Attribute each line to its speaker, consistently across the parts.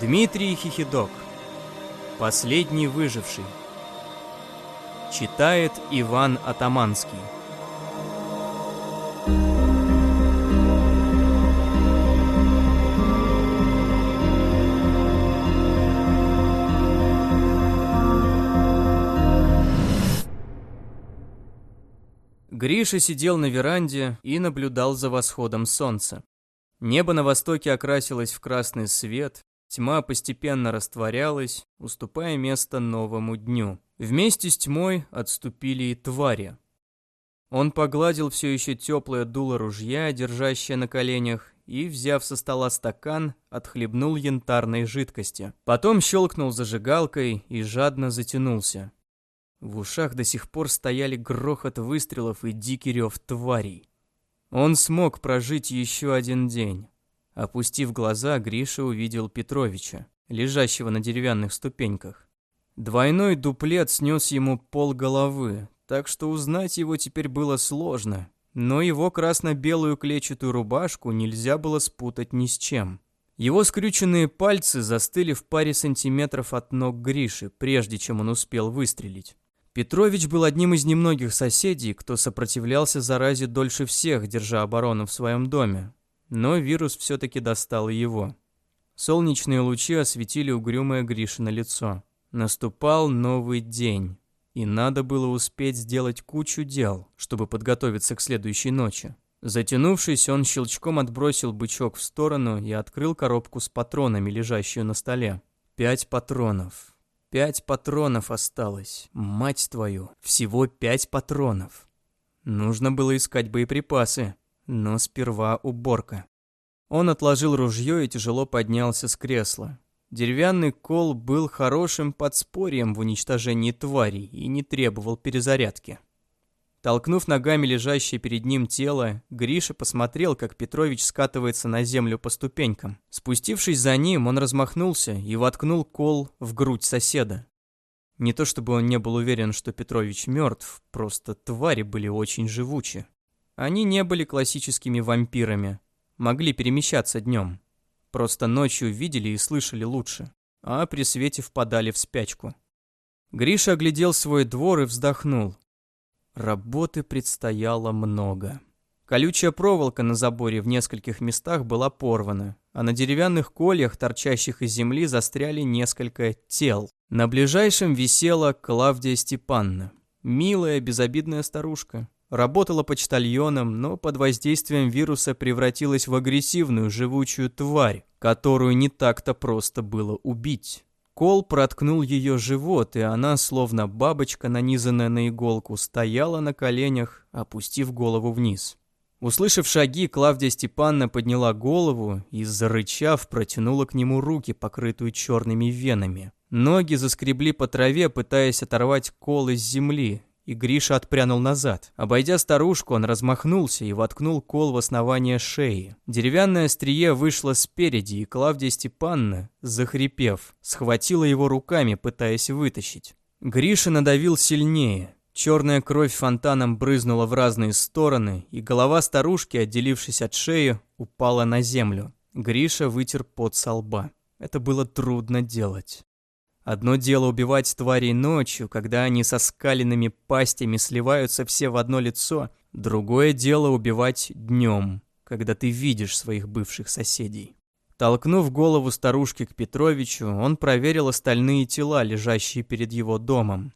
Speaker 1: Дмитрий Хихидок. Последний выживший. Читает Иван Атаманский. Гриша сидел на веранде и наблюдал за восходом солнца. Небо на востоке окрасилось в красный свет, тьма постепенно растворялась, уступая место новому дню. Вместе с тьмой отступили и твари. Он погладил все еще теплое дуло ружья, держащее на коленях, и, взяв со стола стакан, отхлебнул янтарной жидкости. Потом щелкнул зажигалкой и жадно затянулся. В ушах до сих пор стояли грохот выстрелов и дикий рев тварей. Он смог прожить еще один день. Опустив глаза, Гриша увидел Петровича, лежащего на деревянных ступеньках. Двойной дуплет снес ему пол головы, так что узнать его теперь было сложно, но его красно-белую клетчатую рубашку нельзя было спутать ни с чем. Его скрюченные пальцы застыли в паре сантиметров от ног Гриши, прежде чем он успел выстрелить. Петрович был одним из немногих соседей, кто сопротивлялся заразе дольше всех, держа оборону в своем доме. Но вирус все-таки достал его. Солнечные лучи осветили угрюмое Гришино лицо. Наступал новый день, и надо было успеть сделать кучу дел, чтобы подготовиться к следующей ночи. Затянувшись, он щелчком отбросил бычок в сторону и открыл коробку с патронами, лежащую на столе. Пять патронов. Пять патронов осталось. Мать твою, всего пять патронов. Нужно было искать боеприпасы, но сперва уборка. Он отложил ружье и тяжело поднялся с кресла. Деревянный кол был хорошим подспорьем в уничтожении тварей и не требовал перезарядки. Толкнув ногами лежащее перед ним тело, Гриша посмотрел, как Петрович скатывается на землю по ступенькам. Спустившись за ним, он размахнулся и воткнул кол в грудь соседа. Не то чтобы он не был уверен, что Петрович мертв, просто твари были очень живучи. Они не были классическими вампирами, могли перемещаться днем. Просто ночью видели и слышали лучше, а при свете впадали в спячку. Гриша оглядел свой двор и вздохнул. Работы предстояло много. Колючая проволока на заборе в нескольких местах была порвана, а на деревянных кольях, торчащих из земли, застряли несколько тел. На ближайшем висела Клавдия Степанна. Милая, безобидная старушка. Работала почтальоном, но под воздействием вируса превратилась в агрессивную живучую тварь, которую не так-то просто было убить. Кол проткнул ее живот, и она, словно бабочка, нанизанная на иголку, стояла на коленях, опустив голову вниз. Услышав шаги, Клавдия Степановна подняла голову и, зарычав, протянула к нему руки, покрытую черными венами. Ноги заскребли по траве, пытаясь оторвать кол из земли, и Гриша отпрянул назад. Обойдя старушку, он размахнулся и воткнул кол в основание шеи. Деревянное острие вышло спереди, и Клавдия Степанна, захрипев, схватила его руками, пытаясь вытащить. Гриша надавил сильнее. Черная кровь фонтаном брызнула в разные стороны, и голова старушки, отделившись от шеи, упала на землю. Гриша вытер пот со лба. Это было трудно делать. Одно дело убивать тварей ночью, когда они со скаленными пастями сливаются все в одно лицо, другое дело убивать днем, когда ты видишь своих бывших соседей. Толкнув голову старушки к Петровичу, он проверил остальные тела, лежащие перед его домом.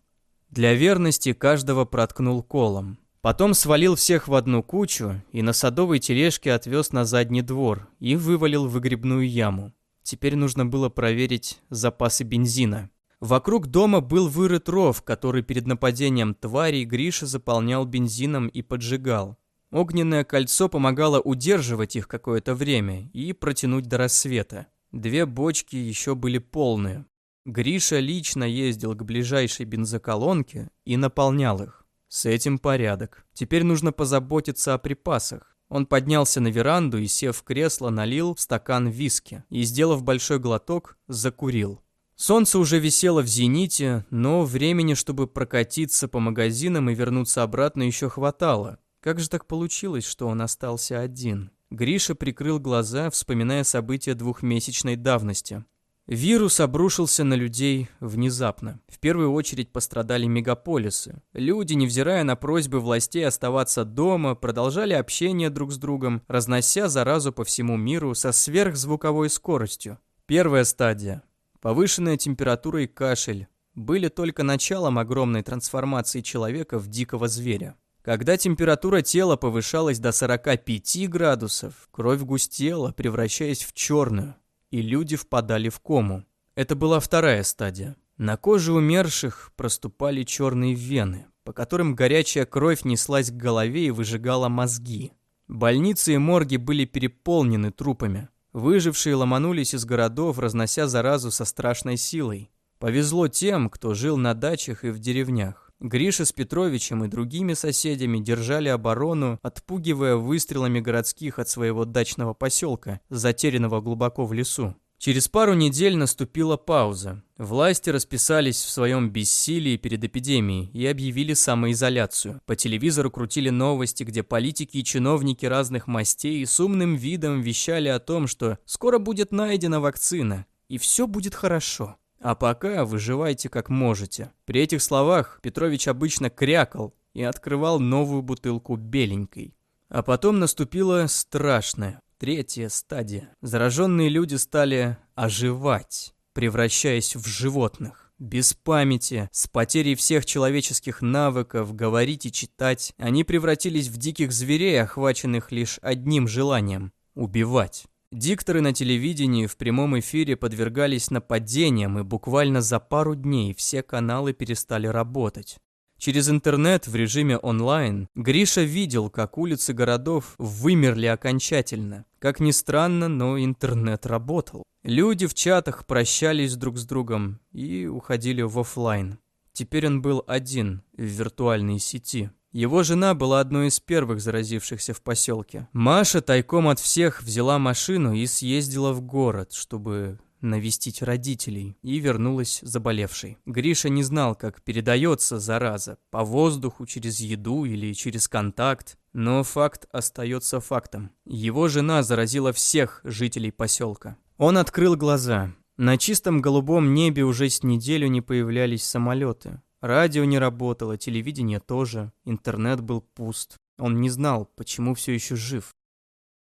Speaker 1: Для верности каждого проткнул колом. Потом свалил всех в одну кучу и на садовой тележке отвез на задний двор и вывалил в выгребную яму. Теперь нужно было проверить запасы бензина. Вокруг дома был вырыт ров, который перед нападением тварей Гриша заполнял бензином и поджигал. Огненное кольцо помогало удерживать их какое-то время и протянуть до рассвета. Две бочки еще были полные. Гриша лично ездил к ближайшей бензоколонке и наполнял их. С этим порядок. Теперь нужно позаботиться о припасах. Он поднялся на веранду и, сев в кресло, налил стакан виски и, сделав большой глоток, закурил. Солнце уже висело в зените, но времени, чтобы прокатиться по магазинам и вернуться обратно, еще хватало. Как же так получилось, что он остался один? Гриша прикрыл глаза, вспоминая события двухмесячной давности. Вирус обрушился на людей внезапно. В первую очередь пострадали мегаполисы. Люди, невзирая на просьбы властей оставаться дома, продолжали общение друг с другом, разнося заразу по всему миру со сверхзвуковой скоростью. Первая стадия. Повышенная температура и кашель были только началом огромной трансформации человека в дикого зверя. Когда температура тела повышалась до 45 градусов, кровь густела, превращаясь в черную и люди впадали в кому. Это была вторая стадия. На коже умерших проступали черные вены, по которым горячая кровь неслась к голове и выжигала мозги. Больницы и морги были переполнены трупами. Выжившие ломанулись из городов, разнося заразу со страшной силой. Повезло тем, кто жил на дачах и в деревнях. Гриша с Петровичем и другими соседями держали оборону, отпугивая выстрелами городских от своего дачного поселка, затерянного глубоко в лесу. Через пару недель наступила пауза. Власти расписались в своем бессилии перед эпидемией и объявили самоизоляцию. По телевизору крутили новости, где политики и чиновники разных мастей с умным видом вещали о том, что скоро будет найдена вакцина, и все будет хорошо. А пока выживайте как можете. При этих словах Петрович обычно крякал и открывал новую бутылку беленькой. А потом наступила страшная, третья стадия. Зараженные люди стали оживать, превращаясь в животных. Без памяти, с потерей всех человеческих навыков, говорить и читать, они превратились в диких зверей, охваченных лишь одним желанием – убивать. Дикторы на телевидении в прямом эфире подвергались нападениям, и буквально за пару дней все каналы перестали работать. Через интернет в режиме онлайн Гриша видел, как улицы городов вымерли окончательно. Как ни странно, но интернет работал. Люди в чатах прощались друг с другом и уходили в офлайн. Теперь он был один в виртуальной сети. Его жена была одной из первых заразившихся в поселке. Маша тайком от всех взяла машину и съездила в город, чтобы навестить родителей, и вернулась заболевшей. Гриша не знал, как передается зараза, по воздуху, через еду или через контакт, но факт остается фактом. Его жена заразила всех жителей поселка. Он открыл глаза. На чистом голубом небе уже с неделю не появлялись самолеты. Радио не работало, телевидение тоже, интернет был пуст. Он не знал, почему все еще жив.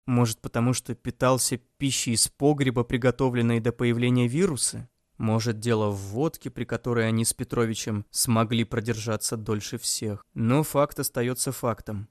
Speaker 1: Может, потому что питался пищей из погреба, приготовленной до появления вируса? Может, дело в водке, при которой они с Петровичем смогли продержаться дольше всех. Но факт остается фактом.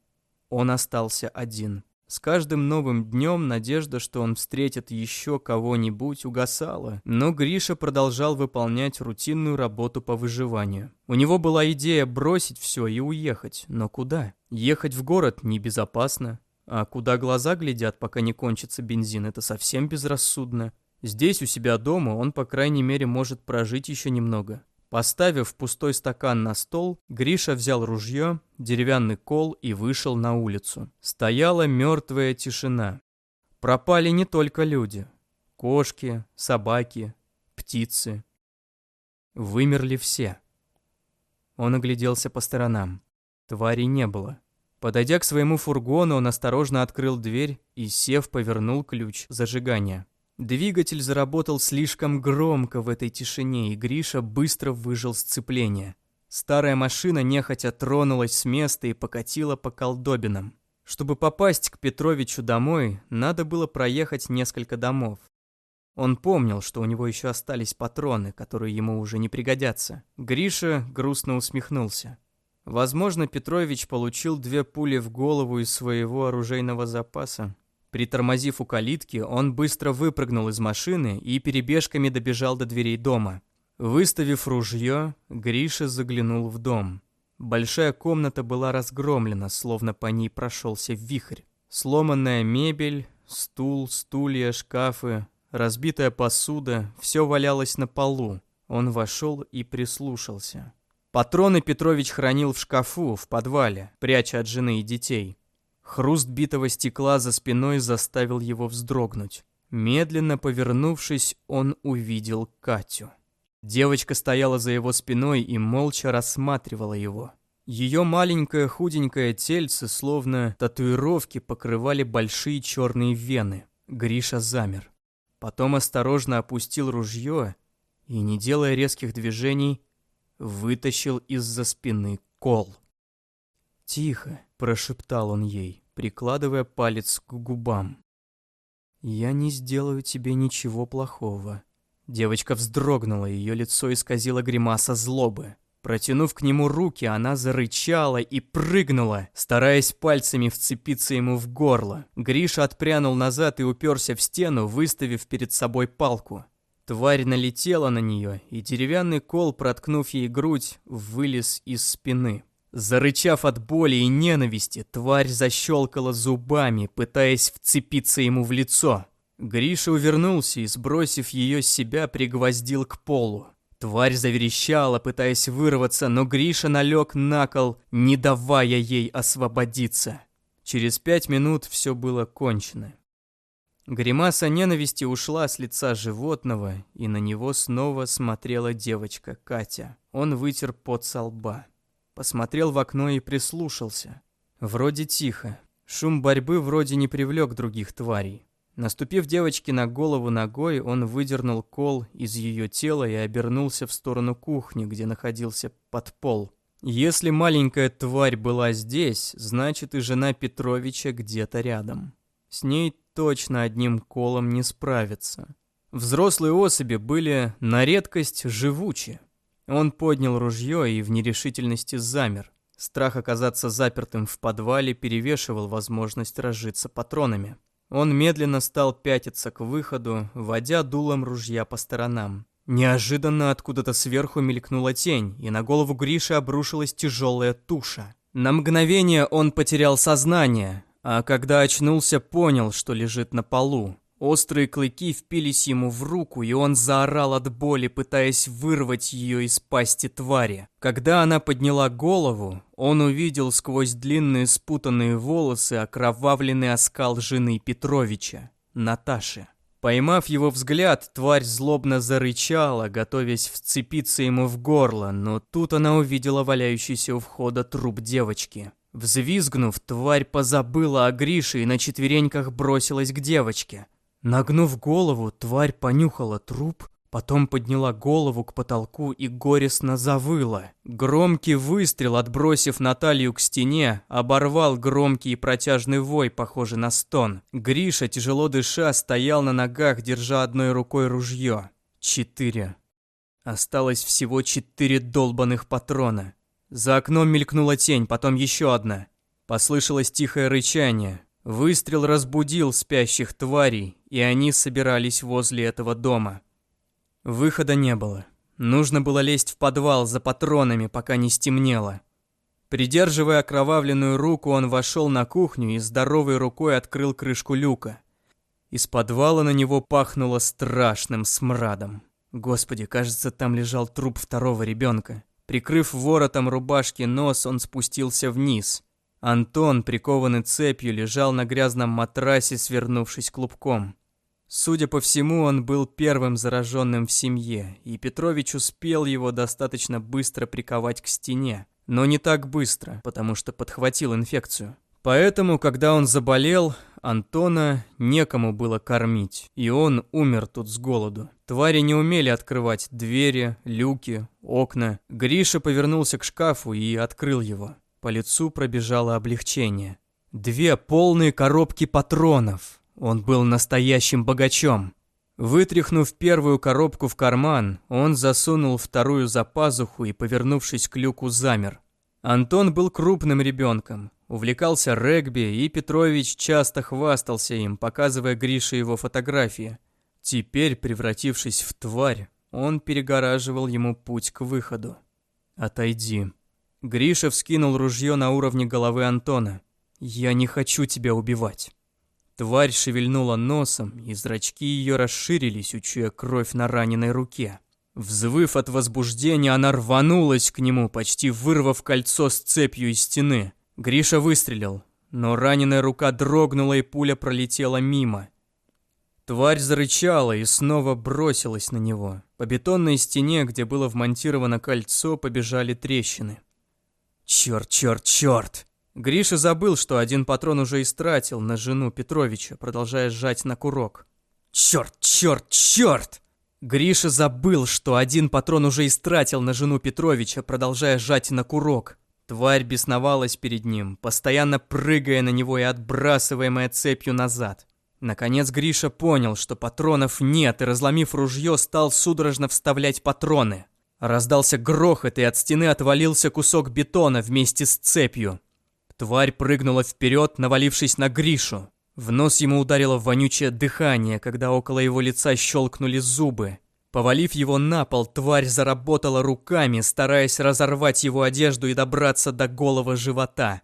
Speaker 1: Он остался один. С каждым новым днем надежда, что он встретит еще кого-нибудь, угасала, но Гриша продолжал выполнять рутинную работу по выживанию. У него была идея бросить все и уехать, но куда? Ехать в город небезопасно, а куда глаза глядят, пока не кончится бензин, это совсем безрассудно. Здесь, у себя дома, он, по крайней мере, может прожить еще немного. Поставив пустой стакан на стол, Гриша взял ружье, деревянный кол и вышел на улицу. Стояла мертвая тишина. Пропали не только люди. Кошки, собаки, птицы. Вымерли все. Он огляделся по сторонам. Твари не было. Подойдя к своему фургону, он осторожно открыл дверь и, сев, повернул ключ зажигания. Двигатель заработал слишком громко в этой тишине, и Гриша быстро выжил сцепление. Старая машина нехотя тронулась с места и покатила по колдобинам. Чтобы попасть к Петровичу домой, надо было проехать несколько домов. Он помнил, что у него еще остались патроны, которые ему уже не пригодятся. Гриша грустно усмехнулся. Возможно, Петрович получил две пули в голову из своего оружейного запаса. Притормозив у калитки, он быстро выпрыгнул из машины и перебежками добежал до дверей дома. Выставив ружье, Гриша заглянул в дом. Большая комната была разгромлена, словно по ней прошелся вихрь. Сломанная мебель, стул, стулья, шкафы, разбитая посуда – все валялось на полу. Он вошел и прислушался. Патроны Петрович хранил в шкафу, в подвале, пряча от жены и детей. Хруст битого стекла за спиной заставил его вздрогнуть. Медленно повернувшись, он увидел Катю. Девочка стояла за его спиной и молча рассматривала его. Ее маленькое худенькое тельце, словно татуировки, покрывали большие черные вены. Гриша замер. потом осторожно опустил ружье и, не делая резких движений, вытащил из-за спины кол. «Тихо», — прошептал он ей, прикладывая палец к губам. «Я не сделаю тебе ничего плохого». Девочка вздрогнула, ее лицо исказило гримаса злобы. Протянув к нему руки, она зарычала и прыгнула, стараясь пальцами вцепиться ему в горло. Гриша отпрянул назад и уперся в стену, выставив перед собой палку. Тварь налетела на нее, и деревянный кол, проткнув ей грудь, вылез из спины. Зарычав от боли и ненависти, тварь защелкала зубами, пытаясь вцепиться ему в лицо. Гриша увернулся и, сбросив ее с себя, пригвоздил к полу. Тварь заверещала, пытаясь вырваться, но Гриша налег на кол, не давая ей освободиться. Через пять минут все было кончено. Гримаса ненависти ушла с лица животного, и на него снова смотрела девочка Катя. Он вытер пот со лба. Посмотрел в окно и прислушался. Вроде тихо. Шум борьбы вроде не привлек других тварей. Наступив девочке на голову ногой, он выдернул кол из ее тела и обернулся в сторону кухни, где находился подпол. Если маленькая тварь была здесь, значит и жена Петровича где-то рядом. С ней точно одним колом не справиться. Взрослые особи были на редкость живучи. Он поднял ружье и в нерешительности замер. Страх оказаться запертым в подвале перевешивал возможность разжиться патронами. Он медленно стал пятиться к выходу, водя дулом ружья по сторонам. Неожиданно откуда-то сверху мелькнула тень, и на голову Гриши обрушилась тяжелая туша. На мгновение он потерял сознание, а когда очнулся, понял, что лежит на полу. Острые клыки впились ему в руку, и он заорал от боли, пытаясь вырвать ее из пасти твари. Когда она подняла голову, он увидел сквозь длинные спутанные волосы окровавленный оскал жены Петровича, Наташи. Поймав его взгляд, тварь злобно зарычала, готовясь вцепиться ему в горло, но тут она увидела валяющийся у входа труп девочки. Взвизгнув, тварь позабыла о Грише и на четвереньках бросилась к девочке. Нагнув голову, тварь понюхала труп, потом подняла голову к потолку и горестно завыла. Громкий выстрел, отбросив Наталью к стене, оборвал громкий и протяжный вой, похожий на стон. Гриша, тяжело дыша, стоял на ногах, держа одной рукой ружье. Четыре. Осталось всего четыре долбанных патрона. За окном мелькнула тень, потом еще одна. Послышалось тихое рычание. Выстрел разбудил спящих тварей, и они собирались возле этого дома. Выхода не было. Нужно было лезть в подвал за патронами, пока не стемнело. Придерживая окровавленную руку, он вошел на кухню и здоровой рукой открыл крышку люка. Из подвала на него пахнуло страшным смрадом. Господи, кажется, там лежал труп второго ребенка. Прикрыв воротом рубашки нос, он спустился вниз. Антон, прикованный цепью, лежал на грязном матрасе, свернувшись клубком. Судя по всему, он был первым зараженным в семье, и Петрович успел его достаточно быстро приковать к стене. Но не так быстро, потому что подхватил инфекцию. Поэтому, когда он заболел, Антона некому было кормить, и он умер тут с голоду. Твари не умели открывать двери, люки, окна. Гриша повернулся к шкафу и открыл его. По лицу пробежало облегчение. Две полные коробки патронов. Он был настоящим богачом. Вытряхнув первую коробку в карман, он засунул вторую за пазуху и, повернувшись к люку, замер. Антон был крупным ребенком, увлекался регби, и Петрович часто хвастался им, показывая Грише его фотографии. Теперь, превратившись в тварь, он перегораживал ему путь к выходу. «Отойди», Гриша вскинул ружье на уровне головы Антона. «Я не хочу тебя убивать». Тварь шевельнула носом, и зрачки ее расширились, учуя кровь на раненой руке. Взвыв от возбуждения, она рванулась к нему, почти вырвав кольцо с цепью из стены. Гриша выстрелил, но раненая рука дрогнула, и пуля пролетела мимо. Тварь зарычала и снова бросилась на него. По бетонной стене, где было вмонтировано кольцо, побежали трещины. Черт, черт, черт! Гриша забыл, что один патрон уже истратил на жену Петровича, продолжая сжать на курок. Черт, черт, черт! Гриша забыл, что один патрон уже истратил на жену Петровича, продолжая сжать на курок. Тварь бесновалась перед ним, постоянно прыгая на него и отбрасываемая цепью назад. Наконец Гриша понял, что патронов нет, и, разломив ружье, стал судорожно вставлять патроны. Раздался грохот, и от стены отвалился кусок бетона вместе с цепью. Тварь прыгнула вперед, навалившись на Гришу. В нос ему ударило вонючее дыхание, когда около его лица щелкнули зубы. Повалив его на пол, тварь заработала руками, стараясь разорвать его одежду и добраться до голого живота.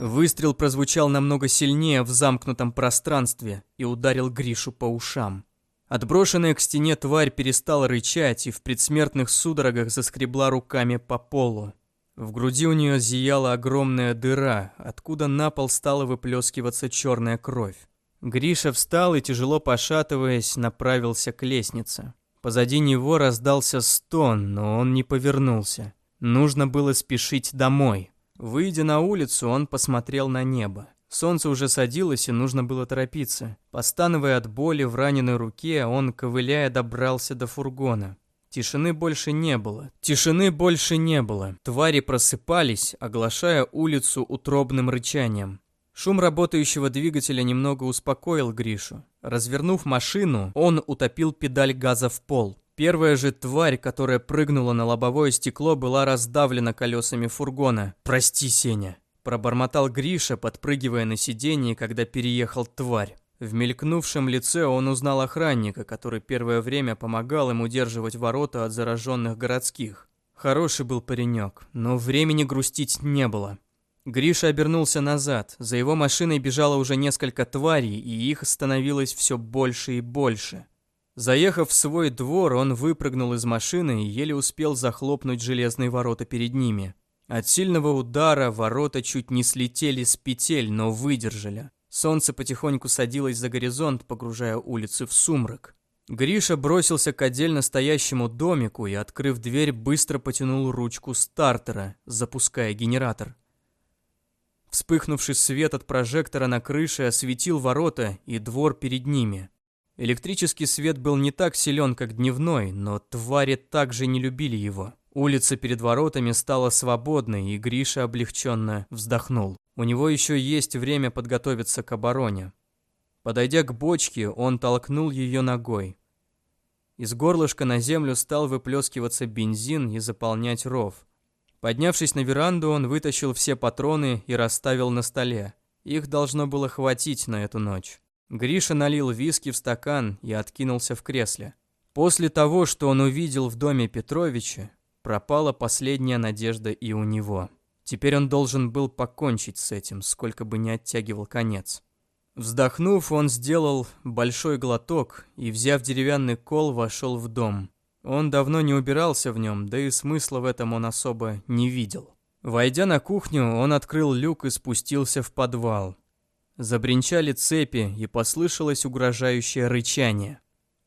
Speaker 1: Выстрел прозвучал намного сильнее в замкнутом пространстве и ударил Гришу по ушам. Отброшенная к стене тварь перестала рычать и в предсмертных судорогах заскребла руками по полу. В груди у нее зияла огромная дыра, откуда на пол стала выплескиваться черная кровь. Гриша встал и, тяжело пошатываясь, направился к лестнице. Позади него раздался стон, но он не повернулся. Нужно было спешить домой. Выйдя на улицу, он посмотрел на небо. Солнце уже садилось, и нужно было торопиться. Постановая от боли в раненой руке, он, ковыляя, добрался до фургона. Тишины больше не было. Тишины больше не было. Твари просыпались, оглашая улицу утробным рычанием. Шум работающего двигателя немного успокоил Гришу. Развернув машину, он утопил педаль газа в пол. Первая же тварь, которая прыгнула на лобовое стекло, была раздавлена колесами фургона. «Прости, Сеня», – пробормотал Гриша, подпрыгивая на сиденье, когда переехал тварь. В мелькнувшем лице он узнал охранника, который первое время помогал им удерживать ворота от зараженных городских. Хороший был паренек, но времени грустить не было. Гриша обернулся назад. За его машиной бежало уже несколько тварей, и их становилось все больше и больше. Заехав в свой двор, он выпрыгнул из машины и еле успел захлопнуть железные ворота перед ними. От сильного удара ворота чуть не слетели с петель, но выдержали. Солнце потихоньку садилось за горизонт, погружая улицы в сумрак. Гриша бросился к отдельно стоящему домику и, открыв дверь, быстро потянул ручку стартера, запуская генератор. Вспыхнувший свет от прожектора на крыше осветил ворота и двор перед ними. Электрический свет был не так силен, как дневной, но твари также не любили его. Улица перед воротами стала свободной, и Гриша облегченно вздохнул. У него еще есть время подготовиться к обороне. Подойдя к бочке, он толкнул ее ногой. Из горлышка на землю стал выплескиваться бензин и заполнять ров. Поднявшись на веранду, он вытащил все патроны и расставил на столе. Их должно было хватить на эту ночь. Гриша налил виски в стакан и откинулся в кресле. После того, что он увидел в доме Петровича, пропала последняя надежда и у него. Теперь он должен был покончить с этим, сколько бы ни оттягивал конец. Вздохнув, он сделал большой глоток и, взяв деревянный кол, вошел в дом. Он давно не убирался в нем, да и смысла в этом он особо не видел. Войдя на кухню, он открыл люк и спустился в подвал. Забринчали цепи, и послышалось угрожающее рычание.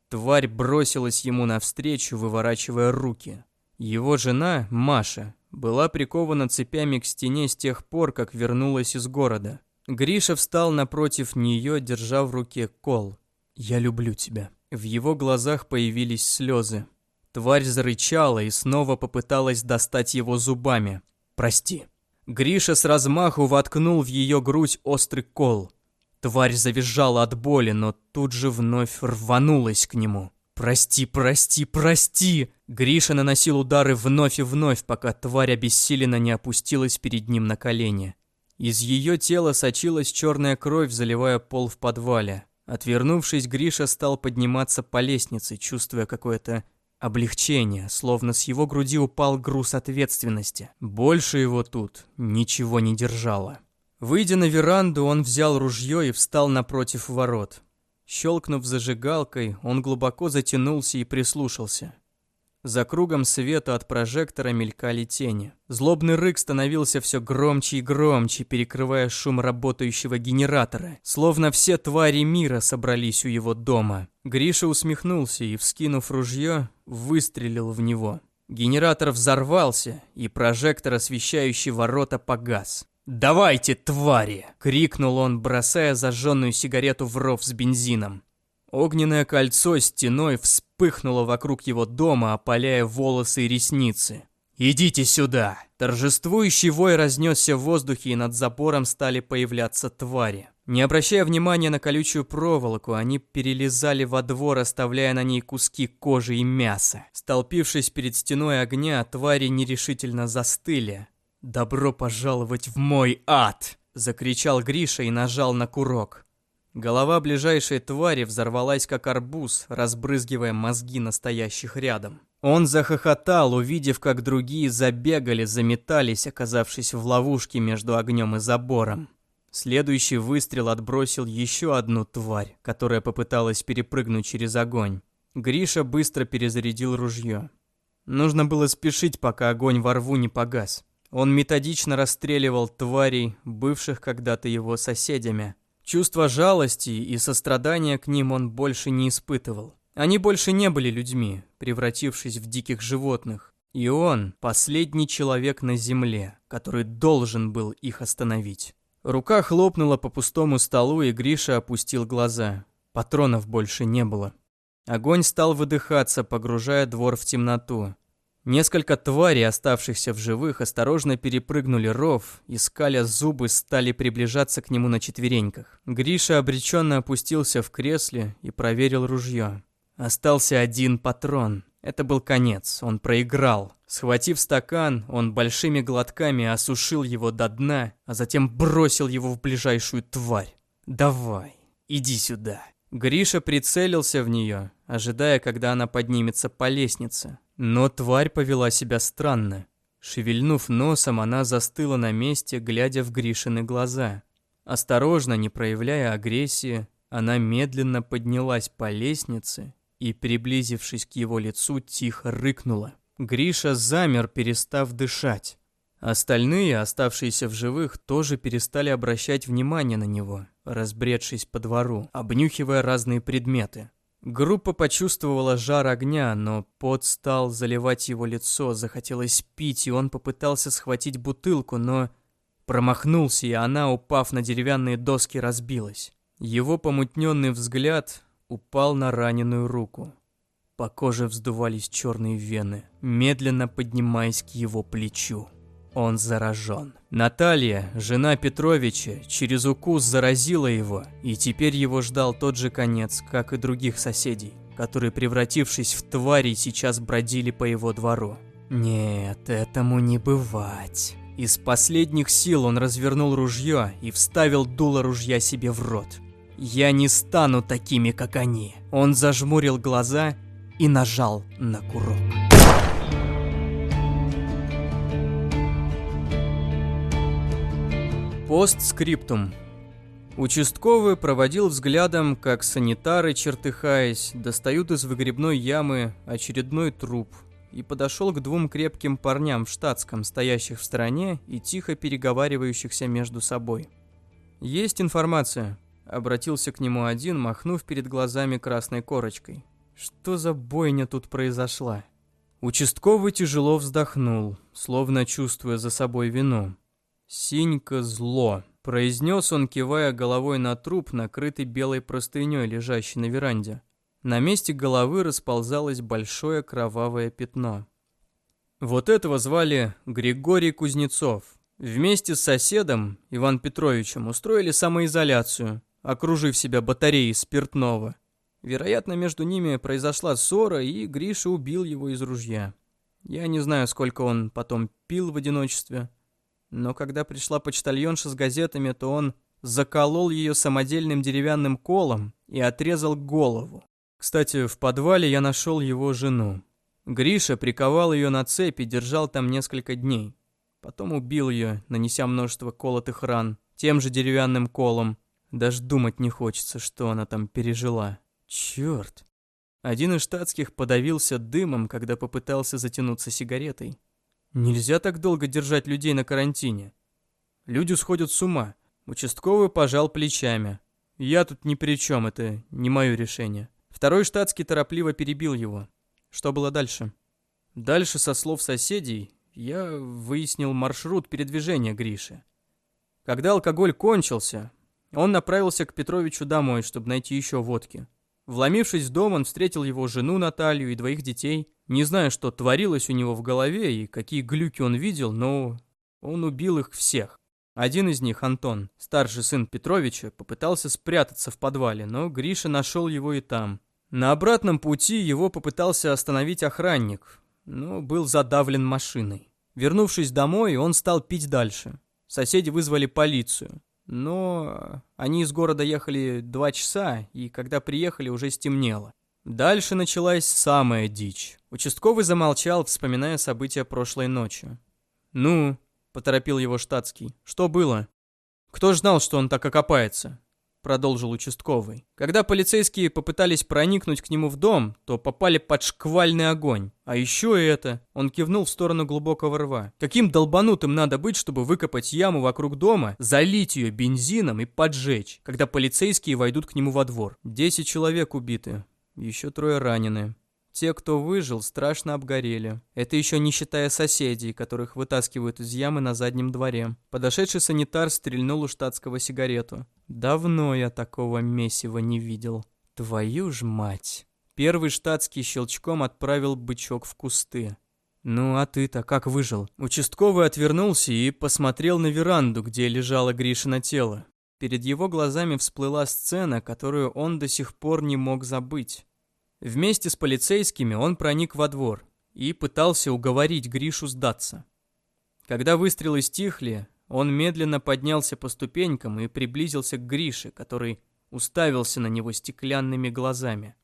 Speaker 1: Тварь бросилась ему навстречу, выворачивая руки. Его жена, Маша, была прикована цепями к стене с тех пор, как вернулась из города. Гриша встал напротив нее, держа в руке кол. «Я люблю тебя». В его глазах появились слезы. Тварь зарычала и снова попыталась достать его зубами. «Прости». Гриша с размаху воткнул в ее грудь острый кол. Тварь завизжала от боли, но тут же вновь рванулась к нему. «Прости, прости, прости!» Гриша наносил удары вновь и вновь, пока тварь обессиленно не опустилась перед ним на колени. Из ее тела сочилась черная кровь, заливая пол в подвале. Отвернувшись, Гриша стал подниматься по лестнице, чувствуя какое-то Облегчение, словно с его груди упал груз ответственности. Больше его тут ничего не держало. Выйдя на веранду, он взял ружье и встал напротив ворот. Щелкнув зажигалкой, он глубоко затянулся и прислушался. За кругом света от прожектора мелькали тени. Злобный рык становился все громче и громче, перекрывая шум работающего генератора, словно все твари мира собрались у его дома. Гриша усмехнулся и, вскинув ружье, выстрелил в него. Генератор взорвался, и прожектор, освещающий ворота, погас. «Давайте, твари!» — крикнул он, бросая зажженную сигарету в ров с бензином. Огненное кольцо стеной вспыхнуло вокруг его дома, опаляя волосы и ресницы. «Идите сюда!» Торжествующий вой разнесся в воздухе, и над забором стали появляться твари. Не обращая внимания на колючую проволоку, они перелезали во двор, оставляя на ней куски кожи и мяса. Столпившись перед стеной огня, твари нерешительно застыли. «Добро пожаловать в мой ад!» – закричал Гриша и нажал на курок. Голова ближайшей твари взорвалась как арбуз, разбрызгивая мозги настоящих рядом. Он захохотал, увидев, как другие забегали, заметались, оказавшись в ловушке между огнем и забором. Следующий выстрел отбросил еще одну тварь, которая попыталась перепрыгнуть через огонь. Гриша быстро перезарядил ружье. Нужно было спешить, пока огонь во рву не погас. Он методично расстреливал тварей, бывших когда-то его соседями. Чувство жалости и сострадания к ним он больше не испытывал. Они больше не были людьми, превратившись в диких животных. И он – последний человек на земле, который должен был их остановить. Рука хлопнула по пустому столу, и Гриша опустил глаза. Патронов больше не было. Огонь стал выдыхаться, погружая двор в темноту. Несколько тварей, оставшихся в живых, осторожно перепрыгнули ров и, скаля зубы, стали приближаться к нему на четвереньках. Гриша обреченно опустился в кресле и проверил ружье. Остался один патрон. Это был конец, он проиграл. Схватив стакан, он большими глотками осушил его до дна, а затем бросил его в ближайшую тварь. «Давай, иди сюда». Гриша прицелился в нее, ожидая, когда она поднимется по лестнице. Но тварь повела себя странно. Шевельнув носом, она застыла на месте, глядя в Гришины глаза. Осторожно, не проявляя агрессии, она медленно поднялась по лестнице и, приблизившись к его лицу, тихо рыкнула. Гриша замер, перестав дышать. Остальные, оставшиеся в живых, тоже перестали обращать внимание на него, разбредшись по двору, обнюхивая разные предметы. Группа почувствовала жар огня, но пот стал заливать его лицо, захотелось пить, и он попытался схватить бутылку, но промахнулся, и она, упав на деревянные доски, разбилась. Его помутненный взгляд упал на раненую руку. По коже вздувались черные вены, медленно поднимаясь к его плечу. Он заражен. Наталья, жена Петровича, через укус заразила его, и теперь его ждал тот же конец, как и других соседей, которые, превратившись в твари, сейчас бродили по его двору. Нет, этому не бывать. Из последних сил он развернул ружье и вставил дуло ружья себе в рот. «Я не стану такими, как они!» Он зажмурил глаза и нажал на курок. Постскриптум. Участковый проводил взглядом, как санитары, чертыхаясь, достают из выгребной ямы очередной труп и подошел к двум крепким парням в штатском, стоящих в стороне и тихо переговаривающихся между собой. «Есть информация», — обратился к нему один, махнув перед глазами красной корочкой. «Что за бойня тут произошла?» Участковый тяжело вздохнул, словно чувствуя за собой вину. «Синька зло», — произнес он, кивая головой на труп, накрытый белой простыней, лежащий на веранде. На месте головы расползалось большое кровавое пятно. Вот этого звали Григорий Кузнецов. Вместе с соседом, Иван Петровичем, устроили самоизоляцию, окружив себя батареей спиртного. Вероятно, между ними произошла ссора, и Гриша убил его из ружья. Я не знаю, сколько он потом пил в одиночестве, но когда пришла почтальонша с газетами, то он заколол ее самодельным деревянным колом и отрезал голову. Кстати, в подвале я нашел его жену. Гриша приковал ее на цепь и держал там несколько дней. Потом убил ее, нанеся множество колотых ран, тем же деревянным колом. Даже думать не хочется, что она там пережила. Черт. Один из штатских подавился дымом, когда попытался затянуться сигаретой. Нельзя так долго держать людей на карантине. Люди сходят с ума. Участковый пожал плечами. Я тут ни при чем, это не мое решение. Второй штатский торопливо перебил его. Что было дальше? Дальше, со слов соседей, я выяснил маршрут передвижения Гриши. Когда алкоголь кончился, он направился к Петровичу домой, чтобы найти еще водки. Вломившись в дом, он встретил его жену Наталью и двоих детей. Не знаю, что творилось у него в голове и какие глюки он видел, но он убил их всех. Один из них, Антон, старший сын Петровича, попытался спрятаться в подвале, но Гриша нашел его и там. На обратном пути его попытался остановить охранник, но был задавлен машиной. Вернувшись домой, он стал пить дальше. Соседи вызвали полицию. Но они из города ехали два часа, и когда приехали, уже стемнело. Дальше началась самая дичь. Участковый замолчал, вспоминая события прошлой ночи. «Ну?» – поторопил его штатский. «Что было?» «Кто ж знал, что он так окопается?» Продолжил участковый. Когда полицейские попытались проникнуть к нему в дом, то попали под шквальный огонь. А еще и это. Он кивнул в сторону глубокого рва. Каким долбанутым надо быть, чтобы выкопать яму вокруг дома, залить ее бензином и поджечь, когда полицейские войдут к нему во двор? Десять человек убиты. Еще трое ранены. Те, кто выжил, страшно обгорели. Это еще не считая соседей, которых вытаскивают из ямы на заднем дворе. Подошедший санитар стрельнул у штатского сигарету. Давно я такого месива не видел. Твою ж мать. Первый штатский щелчком отправил бычок в кусты. «Ну, а ты-то как выжил?» Участковый отвернулся и посмотрел на веранду, где лежало Гришина тело. Перед его глазами всплыла сцена, которую он до сих пор не мог забыть. Вместе с полицейскими он проник во двор и пытался уговорить Гришу сдаться. Когда выстрелы стихли, он медленно поднялся по ступенькам и приблизился к Грише, который уставился на него стеклянными глазами.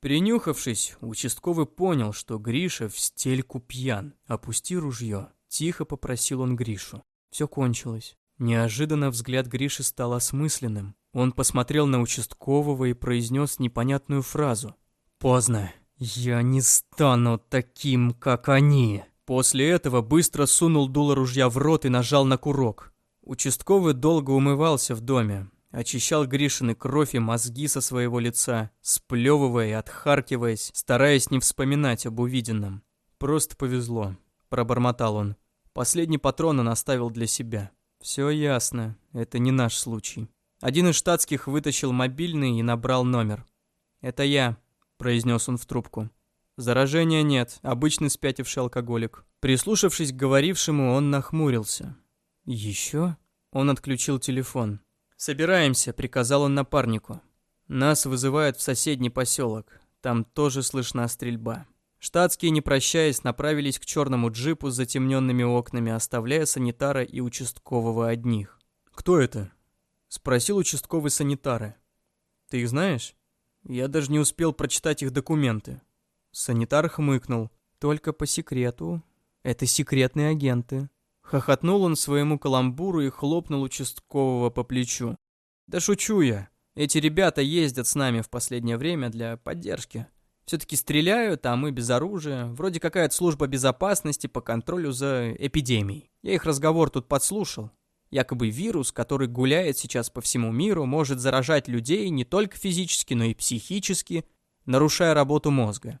Speaker 1: Принюхавшись, участковый понял, что Гриша в стельку пьян. «Опусти ружье», — тихо попросил он Гришу. Все кончилось. Неожиданно взгляд Гриши стал осмысленным. Он посмотрел на участкового и произнес непонятную фразу. Поздно. Я не стану таким, как они. После этого быстро сунул дуло ружья в рот и нажал на курок. Участковый долго умывался в доме, очищал Гришины кровь и мозги со своего лица, сплевывая и отхаркиваясь, стараясь не вспоминать об увиденном. «Просто повезло», — пробормотал он. Последний патрон он оставил для себя. «Все ясно, это не наш случай». Один из штатских вытащил мобильный и набрал номер. «Это я», — произнес он в трубку. «Заражения нет, обычный спятивший алкоголик». Прислушавшись к говорившему, он нахмурился. «Еще?» Он отключил телефон. «Собираемся», — приказал он напарнику. «Нас вызывают в соседний поселок. Там тоже слышна стрельба». Штатские, не прощаясь, направились к черному джипу с затемненными окнами, оставляя санитара и участкового одних. «Кто это?» — спросил участковый санитара. «Ты их знаешь?» Я даже не успел прочитать их документы. Санитар хмыкнул. Только по секрету. Это секретные агенты. Хохотнул он своему каламбуру и хлопнул участкового по плечу. Да шучу я. Эти ребята ездят с нами в последнее время для поддержки. Все-таки стреляют, а мы без оружия. Вроде какая-то служба безопасности по контролю за эпидемией. Я их разговор тут подслушал. Якобы вирус, который гуляет сейчас по всему миру, может заражать людей не только физически, но и психически, нарушая работу мозга.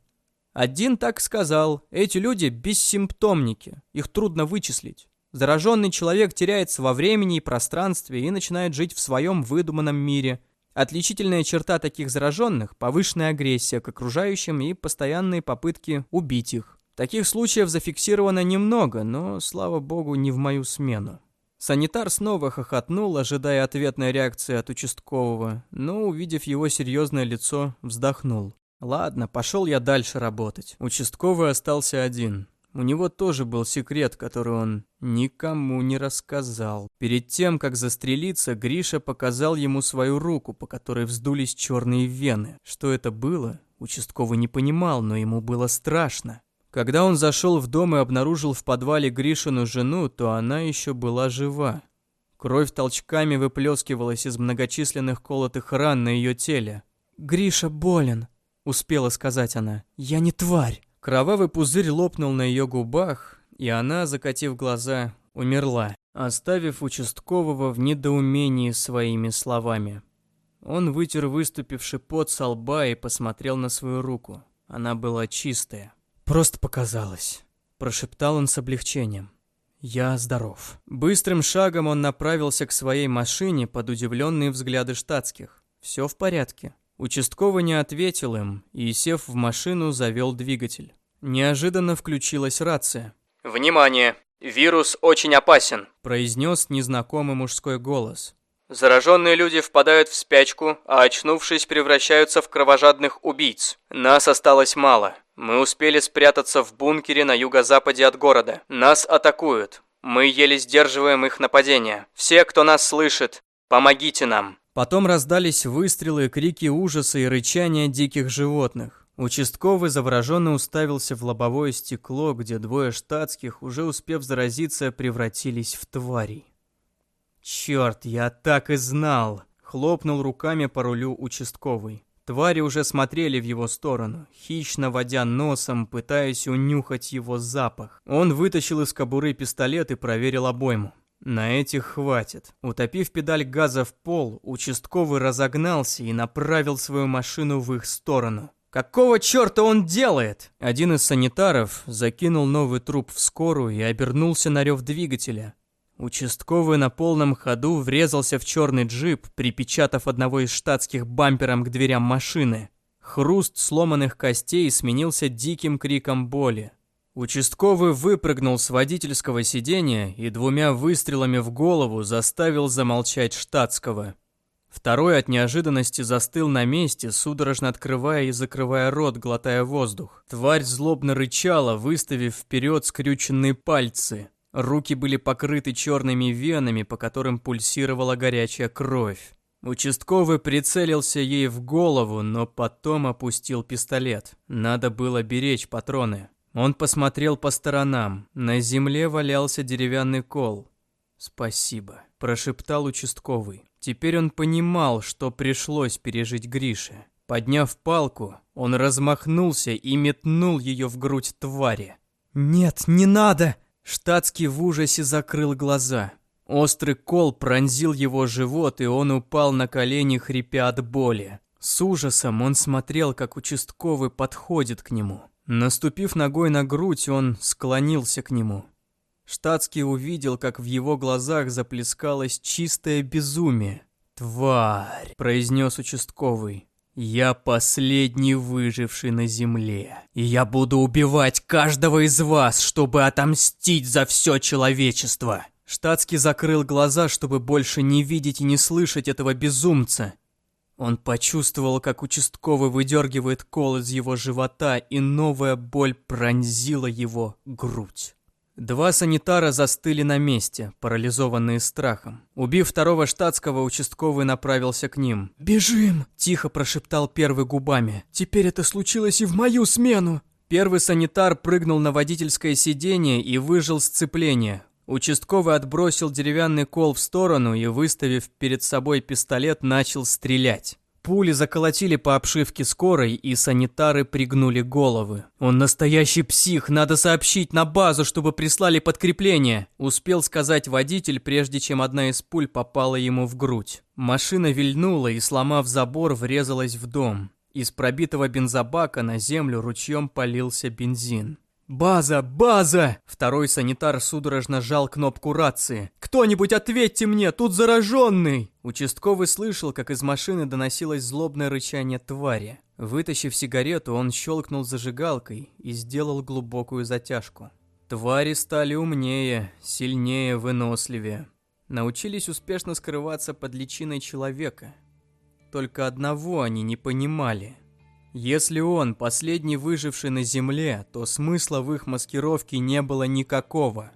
Speaker 1: Один так сказал, эти люди бессимптомники, их трудно вычислить. Зараженный человек теряется во времени и пространстве и начинает жить в своем выдуманном мире. Отличительная черта таких зараженных – повышенная агрессия к окружающим и постоянные попытки убить их. Таких случаев зафиксировано немного, но, слава богу, не в мою смену. Санитар снова хохотнул, ожидая ответной реакции от участкового, но, увидев его серьезное лицо, вздохнул. «Ладно, пошел я дальше работать». Участковый остался один. У него тоже был секрет, который он никому не рассказал. Перед тем, как застрелиться, Гриша показал ему свою руку, по которой вздулись черные вены. Что это было, участковый не понимал, но ему было страшно. Когда он зашел в дом и обнаружил в подвале Гришину жену, то она еще была жива. Кровь толчками выплескивалась из многочисленных колотых ран на ее теле. «Гриша болен», — успела сказать она. «Я не тварь». Кровавый пузырь лопнул на ее губах, и она, закатив глаза, умерла, оставив участкового в недоумении своими словами. Он вытер выступивший пот со лба и посмотрел на свою руку. Она была чистая. «Просто показалось», – прошептал он с облегчением. «Я здоров». Быстрым шагом он направился к своей машине под удивленные взгляды штатских. «Все в порядке», Участковый не ответил им и, сев в машину, завел двигатель. Неожиданно включилась рация.
Speaker 2: «Внимание! Вирус очень опасен!»
Speaker 1: – произнес незнакомый мужской голос.
Speaker 2: Зараженные люди впадают в спячку, а очнувшись, превращаются в кровожадных убийц. Нас осталось мало. Мы успели спрятаться в бункере на юго-западе от города. Нас атакуют. Мы еле сдерживаем их нападение. Все, кто нас слышит, помогите нам.
Speaker 1: Потом раздались выстрелы, крики ужаса и рычания диких животных. Участковый завороженно уставился в лобовое стекло, где двое штатских, уже успев заразиться, превратились в тварей. «Черт, я так и знал!» — хлопнул руками по рулю участковый. Твари уже смотрели в его сторону, хищно водя носом, пытаясь унюхать его запах. Он вытащил из кобуры пистолет и проверил обойму. На этих хватит. Утопив педаль газа в пол, участковый разогнался и направил свою машину в их сторону. «Какого черта он делает?» Один из санитаров закинул новый труп в скорую и обернулся на рев двигателя. Участковый на полном ходу врезался в черный джип, припечатав одного из штатских бампером к дверям машины. Хруст сломанных костей сменился диким криком боли. Участковый выпрыгнул с водительского сиденья и двумя выстрелами в голову заставил замолчать штатского. Второй от неожиданности застыл на месте, судорожно открывая и закрывая рот, глотая воздух. Тварь злобно рычала, выставив вперед скрюченные пальцы. Руки были покрыты черными венами, по которым пульсировала горячая кровь. Участковый прицелился ей в голову, но потом опустил пистолет. Надо было беречь патроны. Он посмотрел по сторонам. На земле валялся деревянный кол. «Спасибо», – прошептал участковый. Теперь он понимал, что пришлось пережить Грише. Подняв палку, он размахнулся и метнул ее в грудь твари. «Нет, не надо!» Штатский в ужасе закрыл глаза. Острый кол пронзил его живот, и он упал на колени, хрипя от боли. С ужасом он смотрел, как участковый подходит к нему. Наступив ногой на грудь, он склонился к нему. Штатский увидел, как в его глазах заплескалось чистое безумие. «Тварь!» – произнес участковый. Я последний выживший на земле, и я буду убивать каждого из вас, чтобы отомстить за все человечество. Штатский закрыл глаза, чтобы больше не видеть и не слышать этого безумца. Он почувствовал, как участковый выдергивает кол из его живота, и новая боль пронзила его грудь. Два санитара застыли на месте, парализованные страхом. Убив второго штатского, участковый направился к ним. «Бежим!» – тихо прошептал первый губами. «Теперь это случилось и в мою смену!» Первый санитар прыгнул на водительское сиденье и выжил сцепление. Участковый отбросил деревянный кол в сторону и, выставив перед собой пистолет, начал стрелять. Пули заколотили по обшивке скорой, и санитары пригнули головы. «Он настоящий псих, надо сообщить на базу, чтобы прислали подкрепление», успел сказать водитель, прежде чем одна из пуль попала ему в грудь. Машина вильнула и, сломав забор, врезалась в дом. Из пробитого бензобака на землю ручьем полился бензин. «База! База!» Второй санитар судорожно жал кнопку рации. «Кто-нибудь ответьте мне! Тут зараженный!» Участковый слышал, как из машины доносилось злобное рычание твари. Вытащив сигарету, он щелкнул зажигалкой и сделал глубокую затяжку. Твари стали умнее, сильнее, выносливее. Научились успешно скрываться под личиной человека. Только одного они не понимали – если он последний выживший на Земле, то смысла в их маскировке не было никакого.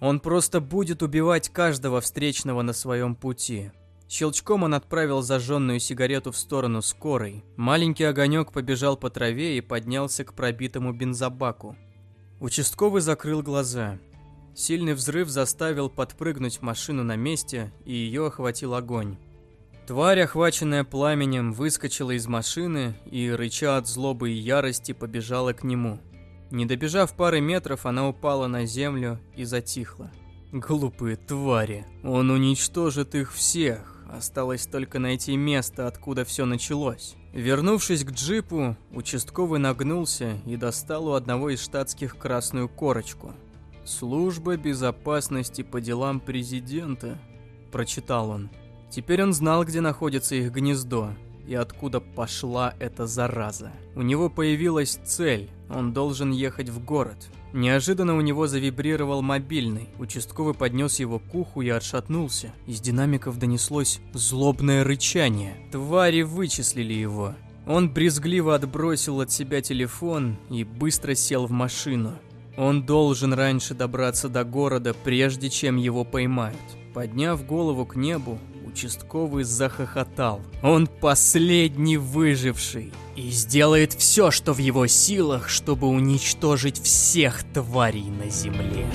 Speaker 1: Он просто будет убивать каждого встречного на своем пути. Щелчком он отправил зажженную сигарету в сторону скорой. Маленький огонек побежал по траве и поднялся к пробитому бензобаку. Участковый закрыл глаза. Сильный взрыв заставил подпрыгнуть машину на месте, и ее охватил огонь. Тварь, охваченная пламенем, выскочила из машины и, рыча от злобы и ярости, побежала к нему. Не добежав пары метров, она упала на землю и затихла. Глупые твари. Он уничтожит их всех. Осталось только найти место, откуда все началось. Вернувшись к джипу, участковый нагнулся и достал у одного из штатских красную корочку. «Служба безопасности по делам президента», – прочитал он. Теперь он знал, где находится их гнездо, и откуда пошла эта зараза. У него появилась цель, он должен ехать в город. Неожиданно у него завибрировал мобильный. Участковый поднес его к уху и отшатнулся. Из динамиков донеслось злобное рычание. Твари вычислили его. Он брезгливо отбросил от себя телефон и быстро сел в машину. Он должен раньше добраться до города, прежде чем его поймают. Подняв голову к небу, участковый захохотал. Он последний выживший и сделает все, что в его силах, чтобы уничтожить всех тварей на земле.